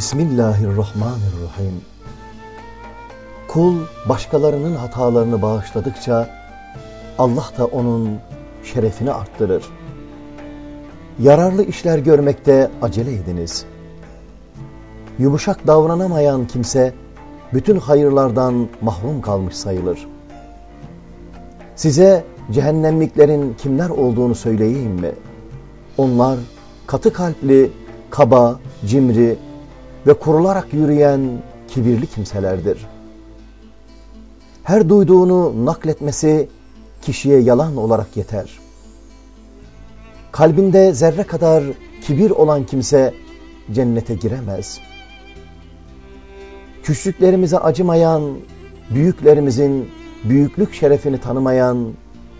Bismillahirrahmanirrahim. Kul başkalarının hatalarını bağışladıkça Allah da onun şerefini arttırır. Yararlı işler görmekte acele ediniz. Yumuşak davranamayan kimse bütün hayırlardan mahrum kalmış sayılır. Size cehennemliklerin kimler olduğunu söyleyeyim mi? Onlar katı kalpli, kaba, cimri ve kurularak yürüyen kibirli kimselerdir. Her duyduğunu nakletmesi kişiye yalan olarak yeter. Kalbinde zerre kadar kibir olan kimse cennete giremez. Küçüklerimize acımayan, büyüklerimizin büyüklük şerefini tanımayan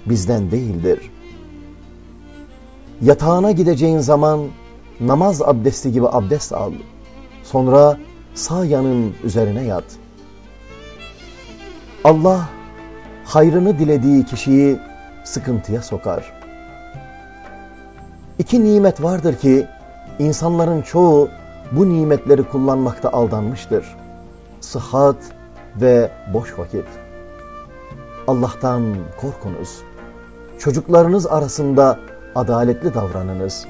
bizden değildir. Yatağına gideceğin zaman namaz abdesti gibi abdest al. Sonra sağ yanın üzerine yat. Allah hayrını dilediği kişiyi sıkıntıya sokar. İki nimet vardır ki insanların çoğu bu nimetleri kullanmakta aldanmıştır. Sıhhat ve boş vakit. Allah'tan korkunuz. Çocuklarınız arasında adaletli davranınız.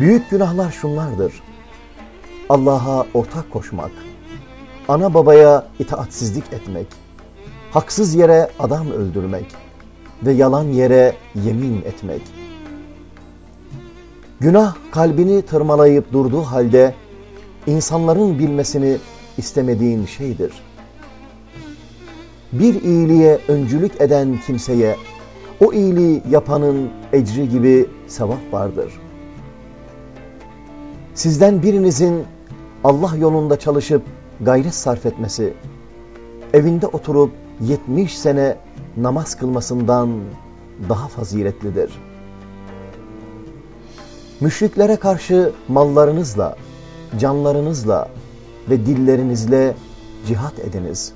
Büyük günahlar şunlardır. Allah'a ortak koşmak, ana babaya itaatsizlik etmek, haksız yere adam öldürmek ve yalan yere yemin etmek. Günah kalbini tırmalayıp durduğu halde insanların bilmesini istemediğin şeydir. Bir iyiliğe öncülük eden kimseye o iyiliği yapanın ecri gibi sevap vardır. Sizden birinizin Allah yolunda çalışıp gayret sarf etmesi, evinde oturup 70 sene namaz kılmasından daha faziletlidir. Müşriklere karşı mallarınızla, canlarınızla ve dillerinizle cihat ediniz.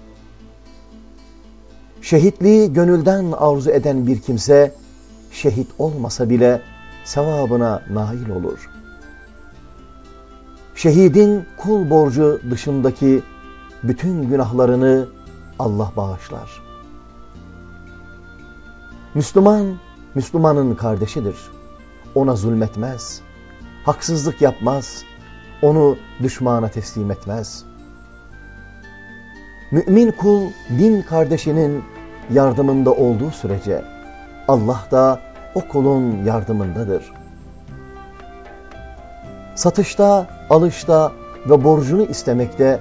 Şehitliği gönülden arzu eden bir kimse, şehit olmasa bile sevabına nail olur. Şehidin kul borcu dışındaki bütün günahlarını Allah bağışlar. Müslüman, Müslümanın kardeşidir. Ona zulmetmez, haksızlık yapmaz, onu düşmana teslim etmez. Mümin kul din kardeşinin yardımında olduğu sürece Allah da o kulun yardımındadır. Satışta, alışta ve borcunu istemekte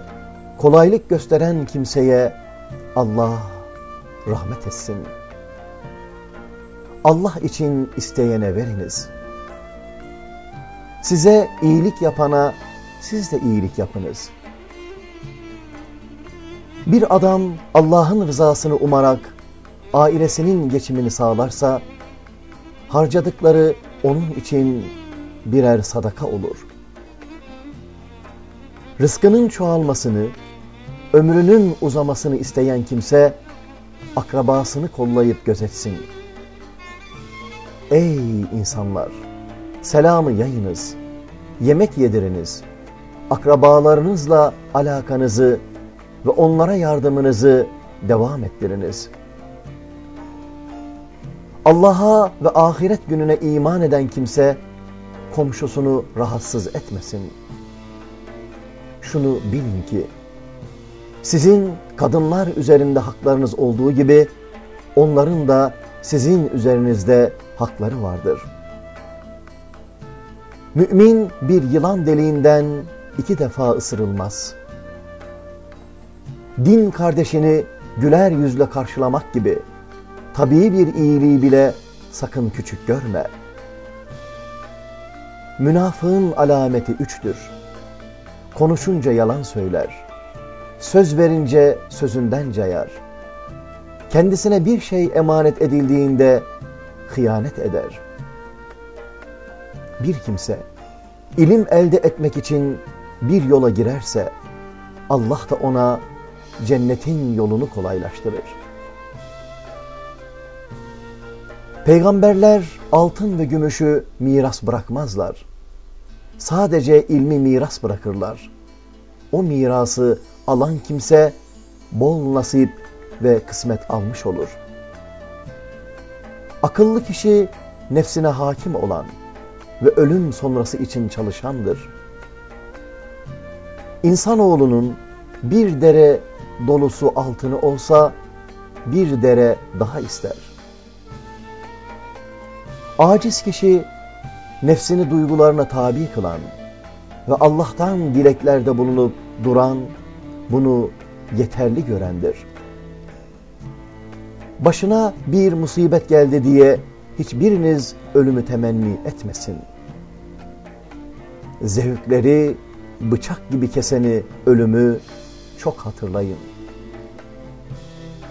kolaylık gösteren kimseye Allah rahmet etsin. Allah için isteyene veriniz. Size iyilik yapana siz de iyilik yapınız. Bir adam Allah'ın rızasını umarak ailesinin geçimini sağlarsa harcadıkları onun için birer sadaka olur. Rızkının çoğalmasını, ömrünün uzamasını isteyen kimse akrabasını kollayıp gözetsin. Ey insanlar! Selamı yayınız, yemek yediriniz, akrabalarınızla alakanızı ve onlara yardımınızı devam ettiriniz. Allah'a ve ahiret gününe iman eden kimse komşusunu rahatsız etmesin. Şunu bilin ki, sizin kadınlar üzerinde haklarınız olduğu gibi onların da sizin üzerinizde hakları vardır. Mümin bir yılan deliğinden iki defa ısırılmaz. Din kardeşini güler yüzle karşılamak gibi tabii bir iyiliği bile sakın küçük görme. Münafığın alameti üçtür. Konuşunca yalan söyler. Söz verince sözünden cayar. Kendisine bir şey emanet edildiğinde hıyanet eder. Bir kimse ilim elde etmek için bir yola girerse Allah da ona cennetin yolunu kolaylaştırır. Peygamberler altın ve gümüşü miras bırakmazlar. Sadece ilmi miras bırakırlar. O mirası alan kimse bol nasip ve kısmet almış olur. Akıllı kişi nefsine hakim olan ve ölüm sonrası için çalışandır. İnsanoğlunun bir dere dolusu altını olsa bir dere daha ister. Aciz kişi nefsini duygularına tabi kılan ve Allah'tan dileklerde bulunup duran, bunu yeterli görendir. Başına bir musibet geldi diye hiçbiriniz ölümü temenni etmesin. Zevkleri bıçak gibi keseni ölümü çok hatırlayın.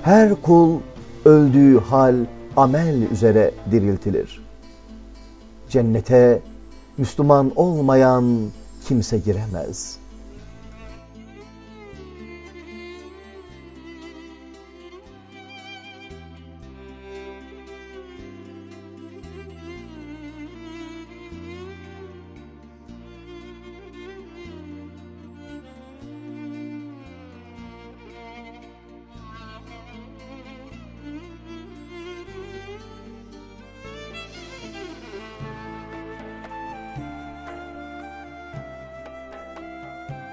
Her kul öldüğü hal amel üzere diriltilir. Cennete Müslüman olmayan kimse giremez.